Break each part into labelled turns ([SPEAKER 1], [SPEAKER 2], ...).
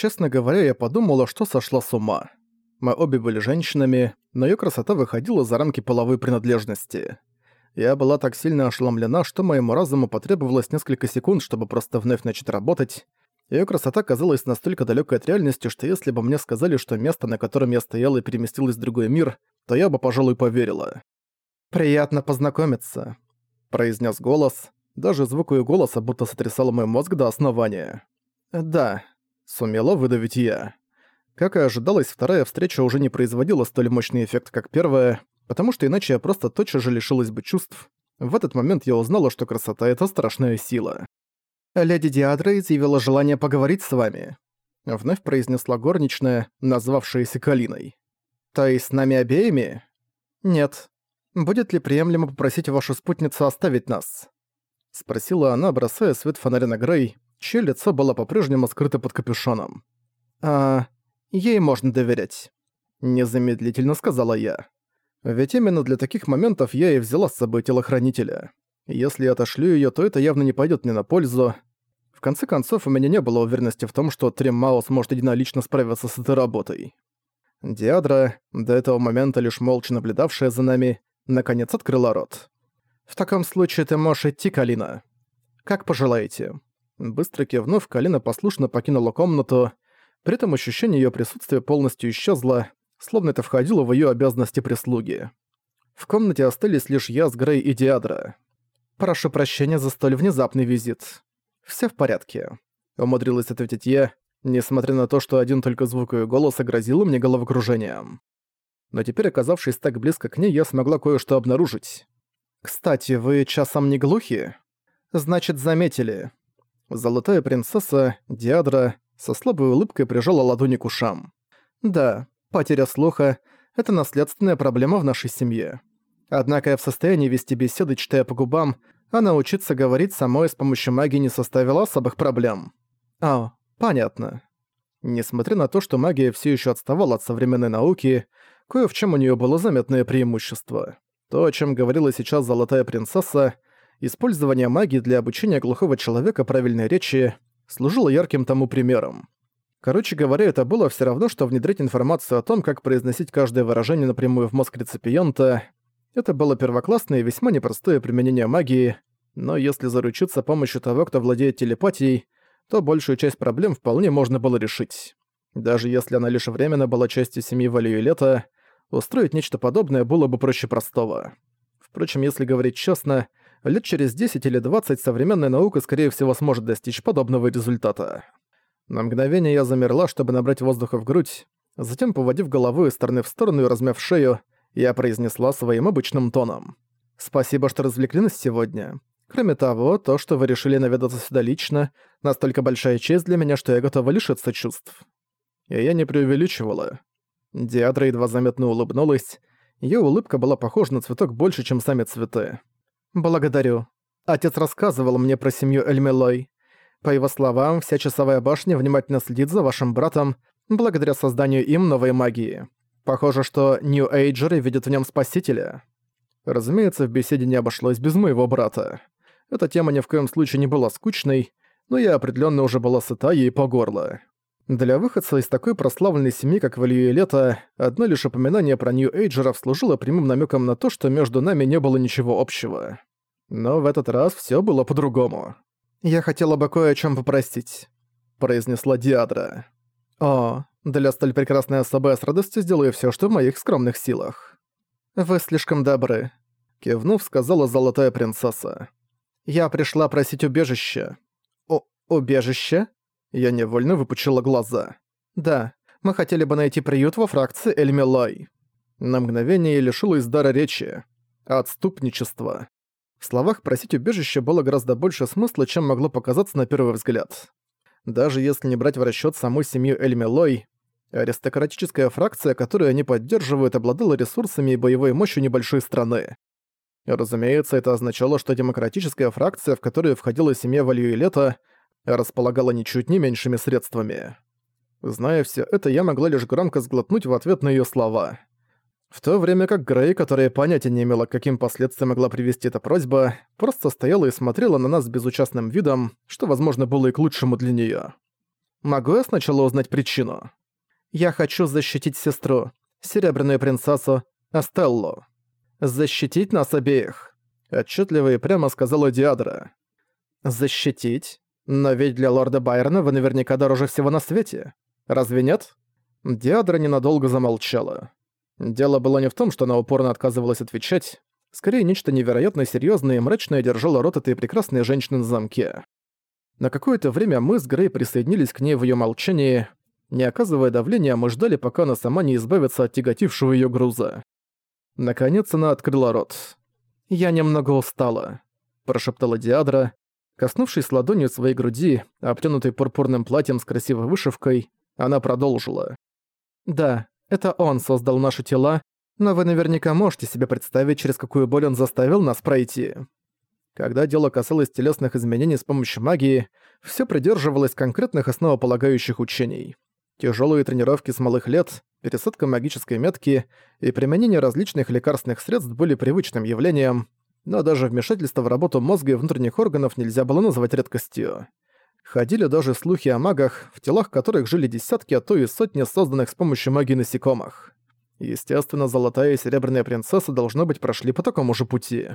[SPEAKER 1] Честно говоря, я подумала, что сошла с ума. Мы обе были женщинами, но её красота выходила за рамки половой принадлежности. Я была так сильно ошеломлена, что моему разуму потребовалось несколько секунд, чтобы просто вновь начать работать. Её красота казалась настолько далёкой от реальности, что если бы мне сказали, что место, на котором я стояла, переместилось в другой мир, то я бы, пожалуй, поверила. «Приятно познакомиться», — произнес голос. Даже звук её голоса будто сотрясал мой мозг до основания. «Да», — сумела выдавить я. Как и ожидалось, вторая встреча уже не производила столь мощный эффект, как первая, потому что иначе я просто тотчас же лишилась бы чувств. В этот момент я узнала, что красота — это страшная сила. «Леди Диадра изъявила желание поговорить с вами», — вновь произнесла горничная, назвавшаяся Калиной. «То есть с нами обеими?» «Нет. Будет ли приемлемо попросить вашу спутницу оставить нас?» — спросила она, бросая свет фонаря на Грей, чье лицо было по-прежнему скрыто под капюшоном. «А... ей можно доверять», — незамедлительно сказала я. Ведь именно для таких моментов я и взяла с собой телохранителя. Если я отошлю её, то это явно не пойдёт мне на пользу. В конце концов, у меня не было уверенности в том, что Триммаус сможет единолично справиться с этой работой. Диадра, до этого момента лишь молча наблюдавшая за нами, наконец открыла рот. «В таком случае ты можешь идти, Калина. Как пожелаете». Быстро кивнув, Калина послушно покинула комнату, при этом ощущение её присутствия полностью исчезло, словно это входило в её обязанности прислуги. В комнате остались лишь я с Грей и Диадра. «Прошу прощения за столь внезапный визит. Все в порядке», — умудрилась ответить я, несмотря на то, что один только звук её голоса грозил мне головокружением. Но теперь, оказавшись так близко к ней, я смогла кое-что обнаружить. «Кстати, вы часом не глухи?» «Значит, заметили». Золотая принцесса, Диадра, со слабой улыбкой прижала ладони к ушам. «Да, потеря слуха — это наследственная проблема в нашей семье. Однако я в состоянии вести беседы, читая по губам, а научиться говорить самой с помощью магии не составило особых проблем. А, понятно. Несмотря на то, что магия все еще отставала от современной науки, кое в чем у нее было заметное преимущество. То, о чем говорила сейчас Золотая Принцесса, использование магии для обучения глухого человека правильной речи служило ярким тому примером. Короче говоря, это было все равно, что внедрить информацию о том, как произносить каждое выражение напрямую в мозг реципиента, это было первоклассное и весьма непростое применение магии, но если заручиться помощью того, кто владеет телепатией, то большую часть проблем вполне можно было решить. Даже если она лишь временно была частью семьи Валиюлета, устроить нечто подобное было бы проще простого. Впрочем, если говорить честно, лет через 10 или 20 современная наука скорее всего сможет достичь подобного результата. На мгновение я замерла, чтобы набрать воздуха в грудь, затем, поводив головой из стороны в сторону и размяв шею, я произнесла своим обычным тоном. «Спасибо, что развлекли нас сегодня. Кроме того, то, что вы решили наведаться сюда лично, настолько большая честь для меня, что я готова лишиться чувств». И я не преувеличивала. Диадра едва заметно улыбнулась. Её улыбка была похожа на цветок больше, чем сами цветы. «Благодарю. Отец рассказывал мне про семью Эльмелой. По его словам, вся часовая башня внимательно следит за вашим братом, благодаря созданию им новой магии. Похоже, что Нью-Эйджеры видят в нем спасителя. Разумеется, в беседе не обошлось без моего брата. Эта тема ни в коем случае не была скучной, но я определенно уже была сыта ей по горло. Для выходца из такой прославленной семьи, как Валюэлета, одно лишь упоминание про Нью-Эйджеров служило прямым намеком на то, что между нами не было ничего общего. Но в этот раз все было по-другому. «Я хотела бы кое о чем попросить», — произнесла Диадра. «О, для столь прекрасной особы я с радостью сделаю все, что в моих скромных силах». «Вы слишком добры», — кивнув, сказала золотая принцесса. «Я пришла просить убежище». «О, убежище?» Я невольно выпучила глаза. «Да, мы хотели бы найти приют во фракции Эльмилой». На мгновение я лишилась дара речи. Отступничество. В словах «просить убежище» было гораздо больше смысла, чем могло показаться на первый взгляд. Даже если не брать в расчет саму семью Эльмилой, аристократическая фракция, которую они поддерживают, обладала ресурсами и боевой мощью небольшой страны. Разумеется, это означало, что демократическая фракция, в которую входила семья Вальюэлета, располагала ничуть не меньшими средствами. Зная все это, я могла лишь громко сглотнуть в ответ на ее слова. В то время как Грей, которая понятия не имела, к каким последствиям могла привести эта просьба, просто стояла и смотрела на нас с безучастным видом, что, возможно, было и к лучшему для нее. Могу я сначала узнать причину? Я хочу защитить сестру, серебряную принцессу Астеллу. Защитить нас обеих. Отчетливо и прямо сказала Диадра. Защитить? Но ведь для лорда Байрона вы наверняка дороже всего на свете. Разве нет? Диадра ненадолго замолчала. Дело было не в том, что она упорно отказывалась отвечать. Скорее, нечто невероятно серьёзное и мрачное держало рот этой прекрасной женщины на замке. На какое-то время мы с Грей присоединились к ней в её молчании. Не оказывая давления, мы ждали, пока она сама не избавится от тяготившего её груза. Наконец она открыла рот. «Я немного устала», – прошептала Диадра. Коснувшись ладонью своей груди, обтянутой пурпурным платьем с красивой вышивкой, она продолжила. «Да, это он создал наши тела, но вы наверняка можете себе представить, через какую боль он заставил нас пройти. Когда дело касалось телесных изменений с помощью магии, все придерживалось конкретных основополагающих учений. Тяжелые тренировки с малых лет, пересадка магической метки и применение различных лекарственных средств были привычным явлением, но даже вмешательство в работу мозга и внутренних органов нельзя было назвать редкостью. Ходили даже слухи о магах, в телах которых жили десятки, а то и сотни созданных с помощью магии насекомых. Естественно, золотая и серебряная принцесса должно быть прошли по такому же пути.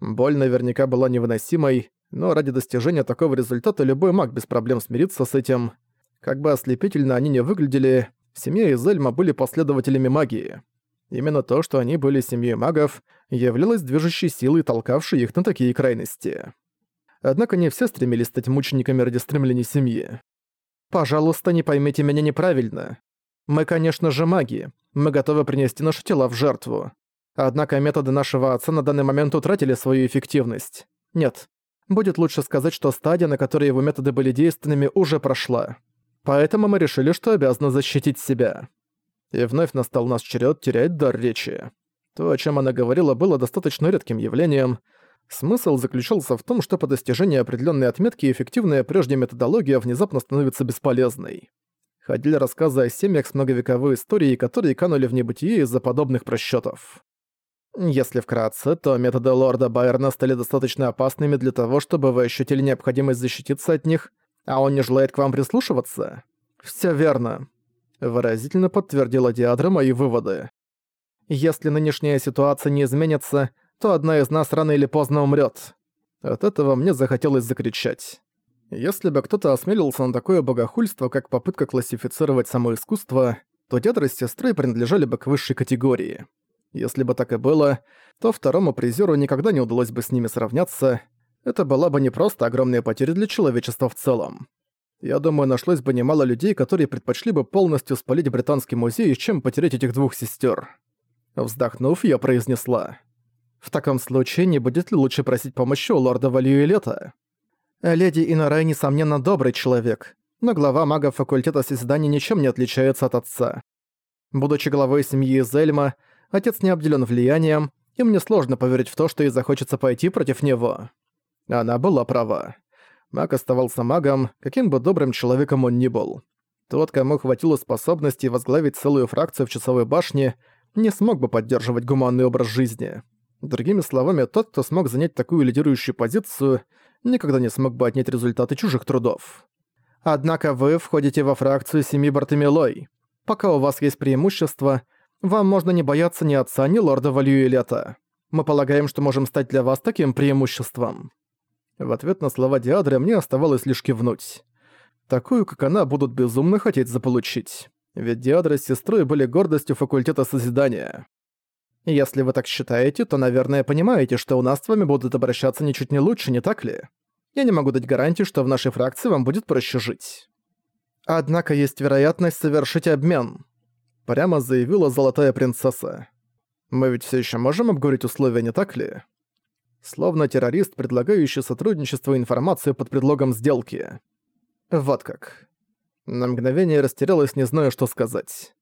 [SPEAKER 1] Боль наверняка была невыносимой, но ради достижения такого результата любой маг без проблем смирится с этим. Как бы ослепительно они не выглядели, семья Изельма были последователями магии. Именно то, что они были семьей магов, являлось движущей силой, толкавшей их на такие крайности. Однако не все стремились стать мучениками ради стремлений семьи. «Пожалуйста, не поймите меня неправильно. Мы, конечно же, маги. Мы готовы принести наши тела в жертву. Однако методы нашего отца на данный момент утратили свою эффективность. Нет. Будет лучше сказать, что стадия, на которой его методы были действенными, уже прошла. Поэтому мы решили, что обязаны защитить себя. И вновь настал наш черед терять дар речи. То, о чем она говорила, было достаточно редким явлением. Смысл заключался в том, что по достижении определенной отметки эффективная прежде методология внезапно становится бесполезной ходили рассказы о семьях с многовековой историей, которые канули в небытие из-за подобных просчетов. Если вкратце, то методы лорда Байерна стали достаточно опасными для того, чтобы вы ощутили необходимость защититься от них, а он не желает к вам прислушиваться? Все верно. Выразительно подтвердила Диадра мои выводы. Если нынешняя ситуация не изменится, то одна из нас рано или поздно умрет. От этого мне захотелось закричать. Если бы кто-то осмелился на такое богохульство, как попытка классифицировать само искусство, то дядра с сестрой принадлежали бы к высшей категории. Если бы так и было, то второму призеру никогда не удалось бы с ними сравняться. Это была бы не просто огромная потеря для человечества в целом. Я думаю, нашлось бы немало людей, которые предпочли бы полностью спалить Британский музей, чем потерять этих двух сестер. Вздохнув, я произнесла. «В таком случае не будет ли лучше просить помощи у лорда Валюэлета?» Леди Инарай, несомненно, добрый человек, но глава магов факультета созидания ничем не отличается от отца. Будучи главой семьи Зельма, отец не обделен влиянием, и мне сложно поверить в то, что ей захочется пойти против него. Она была права. Маг оставался магом, каким бы добрым человеком он ни был. Тот, кому хватило способности возглавить целую фракцию в часовой башне, не смог бы поддерживать гуманный образ жизни. Другими словами, тот, кто смог занять такую лидирующую позицию, никогда не смог бы отнять результаты чужих трудов. Однако вы входите во фракцию семьи Бартемилой. Пока у вас есть преимущество, вам можно не бояться ни отца, ни лорда Валюэлета. Мы полагаем, что можем стать для вас таким преимуществом». В ответ на слова Диадры мне оставалось лишь кивнуть. Такую, как она, будут безумно хотеть заполучить. Ведь Диадра с сестрой были гордостью факультета Созидания. Если вы так считаете, то, наверное, понимаете, что у нас с вами будут обращаться ничуть не лучше, не так ли? Я не могу дать гарантии, что в нашей фракции вам будет проще жить. Однако есть вероятность совершить обмен. Прямо заявила Золотая Принцесса. Мы ведь все еще можем обговорить условия, не так ли? Словно террорист, предлагающий сотрудничество и информацию под предлогом сделки. Вот как. На мгновение растерялась, не зная, что сказать.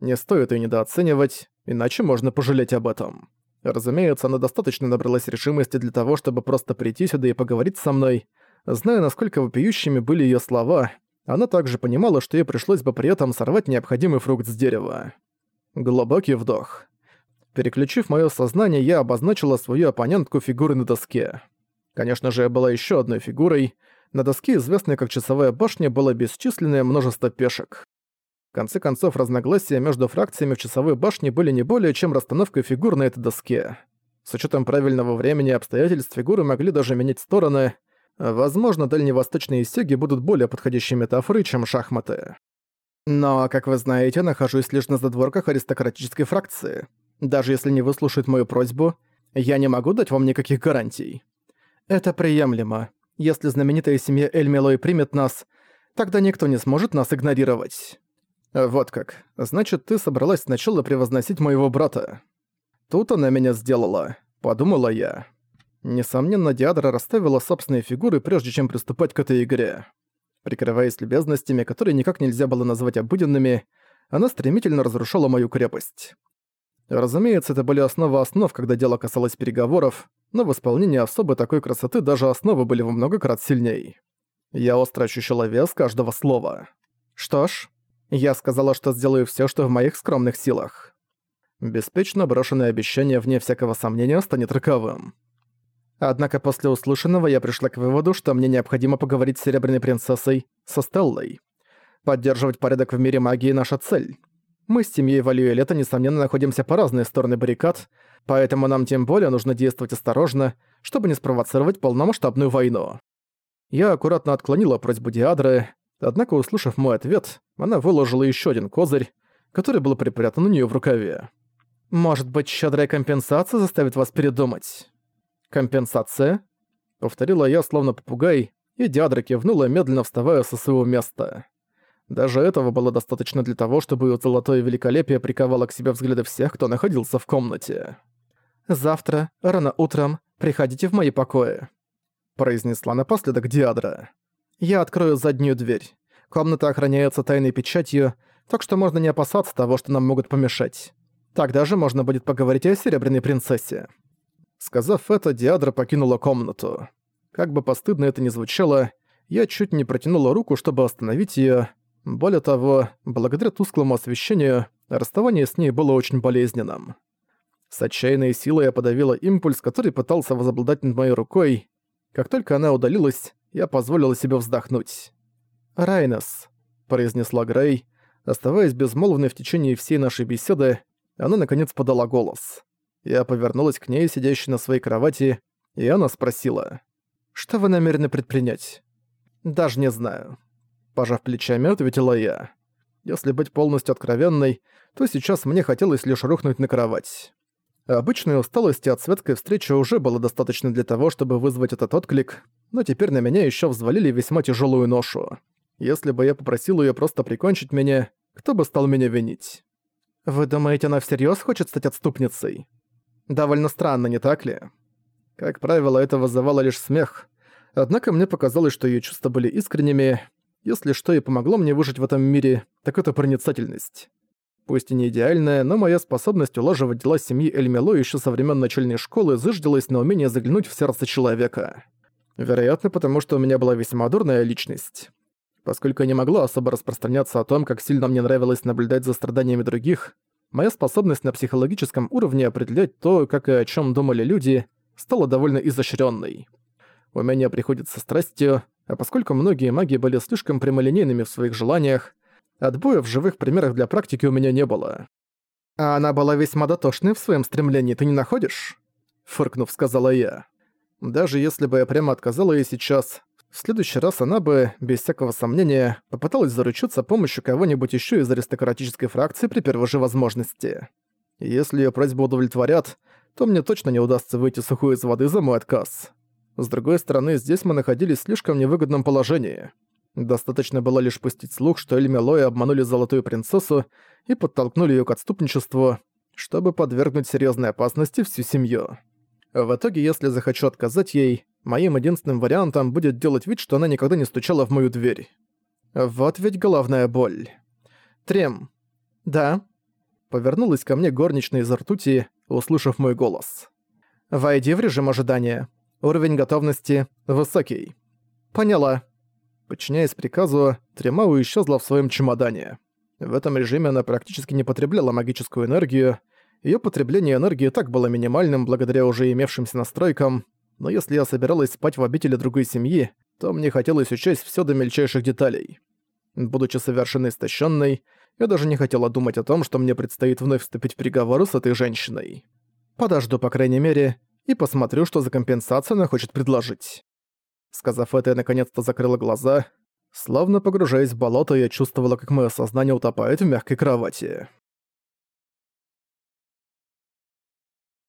[SPEAKER 1] Не стоит ее недооценивать, иначе можно пожалеть об этом. Разумеется, она достаточно набралась решимости для того, чтобы просто прийти сюда и поговорить со мной. Зная, насколько вопиющими были ее слова, она также понимала, что ей пришлось бы при этом сорвать необходимый фрукт с дерева. Глубокий вдох. Переключив моё сознание, я обозначила свою оппонентку фигурой на доске. Конечно же, я была ещё одной фигурой, На доске, известной как часовая башня, было бесчисленное множество пешек. В конце концов, разногласия между фракциями в часовой башне были не более чем расстановкой фигур на этой доске. С учетом правильного времени и обстоятельств фигуры могли даже менять стороны. Возможно, дальневосточные сёги будут более подходящей метафорой, чем шахматы. Но, как вы знаете, нахожусь лишь на задворках аристократической фракции. Даже если не выслушают мою просьбу, я не могу дать вам никаких гарантий. Это приемлемо. Если знаменитая семья Эльмилой примет нас, тогда никто не сможет нас игнорировать. Вот как. Значит, ты собралась сначала превозносить моего брата. Тут она меня сделала, подумала я. Несомненно, Диадра расставила собственные фигуры, прежде чем приступать к этой игре. Прикрываясь любезностями, которые никак нельзя было назвать обыденными, она стремительно разрушала мою крепость. Разумеется, это были основы основ, когда дело касалось переговоров, но в исполнении особо такой красоты даже основы были во много крат сильней. Я остро ощущала вес каждого слова. Что ж, я сказала, что сделаю все, что в моих скромных силах. Беспечно брошенное обещание, вне всякого сомнения, станет роковым. Однако после услышанного я пришла к выводу, что мне необходимо поговорить с Серебряной Принцессой, со Стеллой. Поддерживать порядок в мире магии – наша цель. Мы с семьей Валюэлета, несомненно, находимся по разные стороны баррикад, поэтому нам тем более нужно действовать осторожно, чтобы не спровоцировать полномасштабную войну. Я аккуратно отклонила просьбу Диадры, однако, услышав мой ответ, она выложила еще один козырь, который был припрятан у нее в рукаве. «Может быть, щедрая компенсация заставит вас передумать?» «Компенсация?» — повторила я, словно попугай, и Диадра кивнула, медленно вставая со своего места. Даже этого было достаточно для того, чтобы её золотое великолепие приковало к себе взгляды всех, кто находился в комнате. «Завтра, рано утром, приходите в мои покои», — произнесла напоследок Диадра. «Я открою заднюю дверь. Комната охраняется тайной печатью, так что можно не опасаться того, что нам могут помешать. Тогда же можно будет поговорить о Серебряной Принцессе». Сказав это, Диадра покинула комнату. Как бы постыдно это ни звучало, я чуть не протянула руку, чтобы остановить её, более того, благодаря тусклому освещению, расставание с ней было очень болезненным. С отчаянной силой я подавила импульс, который пытался возобладать над моей рукой. Как только она удалилась, я позволила себе вздохнуть. «Райнес», — произнесла Грей, оставаясь безмолвной в течение всей нашей беседы, она наконец подала голос. Я повернулась к ней, сидящей на своей кровати, и она спросила, «Что вы намерены предпринять?» «Даже не знаю. Пожав плечами, ответила я. Если быть полностью откровенной, то сейчас мне хотелось лишь рухнуть на кровать. Обычной усталости от светской встречи уже было достаточно для того, чтобы вызвать этот отклик, но теперь на меня еще взвалили весьма тяжелую ношу. Если бы я попросил ее просто прикончить меня, кто бы стал меня винить? Вы думаете, она всерьез хочет стать отступницей? Довольно странно, не так ли? Как правило, это вызывало лишь смех. Однако мне показалось, что ее чувства были искренними, если что и помогло мне выжить в этом мире, так это проницательность. Пусть и не идеальная, но моя способность улаживать дела семьи Эльмело еще со времен начальной школы зыждилась на умение заглянуть в сердце человека. Вероятно, потому что у меня была весьма дурная личность. Поскольку я не могла особо распространяться о том, как сильно мне нравилось наблюдать за страданиями других, моя способность на психологическом уровне определять то, как и о чем думали люди, стала довольно изощренной. Умение приходит со страстью, а поскольку многие маги были слишком прямолинейными в своих желаниях, отбоя в живых примерах для практики у меня не было. «А она была весьма дотошной в своем стремлении, ты не находишь?» Фыркнув, сказала я. Даже если бы я прямо отказала ей сейчас, в следующий раз она бы, без всякого сомнения, попыталась заручиться помощью кого-нибудь еще из аристократической фракции при первой же возможности. Если ее просьбу удовлетворят, то мне точно не удастся выйти сухой из воды за мой отказ. С другой стороны, здесь мы находились в слишком невыгодном положении. Достаточно было лишь пустить слух, что Эльми Лоя обманули Золотую Принцессу и подтолкнули её к отступничеству, чтобы подвергнуть серьёзной опасности всю семью. В итоге, если захочу отказать ей, моим единственным вариантом будет делать вид, что она никогда не стучала в мою дверь. Вот ведь головная боль. Трем. Да. Повернулась ко мне горничная из ртути, услышав мой голос. «Войди в режим ожидания. Уровень готовности высокий. Поняла. Подчиняясь приказу, Тремау исчезла в своем чемодане. В этом режиме она практически не потребляла магическую энергию, ее потребление энергии так было минимальным благодаря уже имевшимся настройкам, но если я собиралась спать в обители другой семьи, то мне хотелось учесть все до мельчайших деталей. Будучи совершенно истощенной, я даже не хотела думать о том, что мне предстоит вновь вступить в переговоры с этой женщиной. Подожду, по крайней мере, и посмотрю, что за компенсацию она хочет предложить. Сказав это, я наконец-то закрыла глаза. Словно погружаясь в болото, я чувствовала, как мое сознание утопает в мягкой кровати.